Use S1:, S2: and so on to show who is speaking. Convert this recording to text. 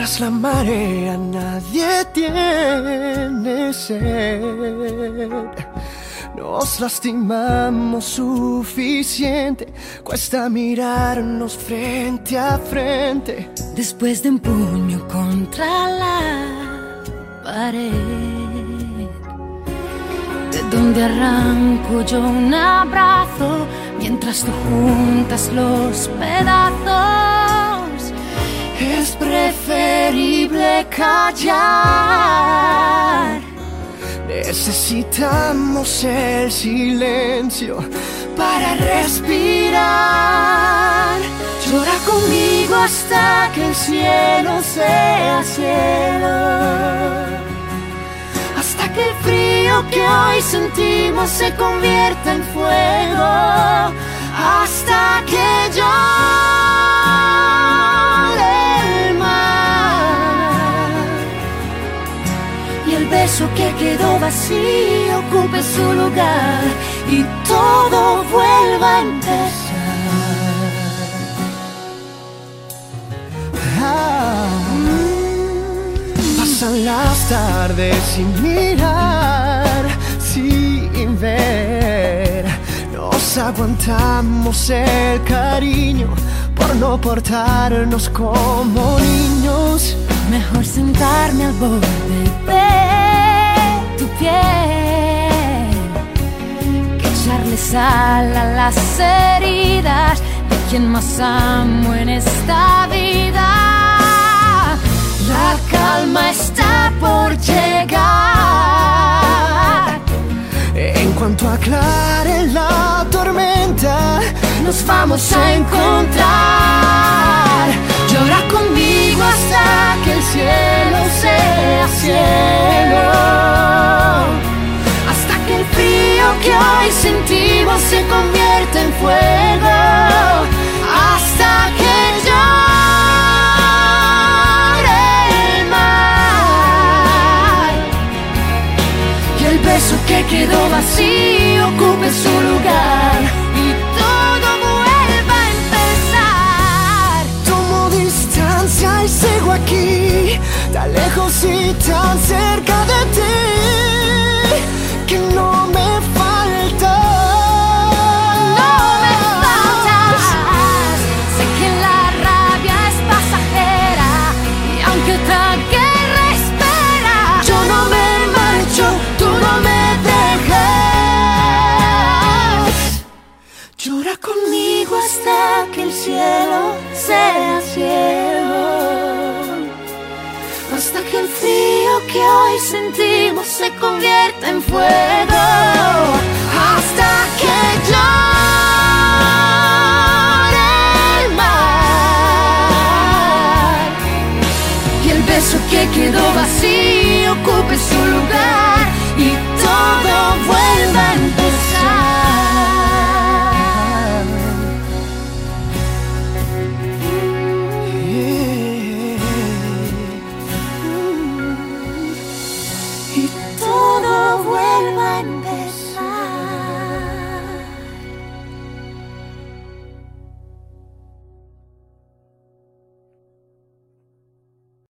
S1: la marea, nadie tiene sed. Nos lastimamos suficiente, cuesta mirarnos frente a frente.
S2: Después de un puño contra la pared, de donde arranco yo un abrazo mientras tú juntas los pedazos.
S1: Es preferible callar. Necesitamos el silencio para respirar. Llora conmigo hasta que el cielo sea cielo. Hasta que el frío que hoy sentimos se convierta en fuego. Beso que quedó vacío ocupe su lugar. Y todo vuelva a empezar. Ah. Pasan las tardes sin mirar, sin ver. Nos aguantamos el cariño por no portarnos como niños.
S2: Mejor sentarme al borde de echarle sal a las heridas de quien más amo en esta vida.
S1: La calma está por llegar. En cuanto aclare la tormenta, nos vamos a encontrar. Beso que quedó vacío ocupe su lugar.
S2: Y todo vuelva a empezar.
S1: Tomo distancia y sigo aquí, tan lejos y tan cerca que hoy sentimos se
S2: convierta en fuego. Hasta que llore el mar y
S1: el beso que quedó vacío ocupe su lugar y todo vuelva en one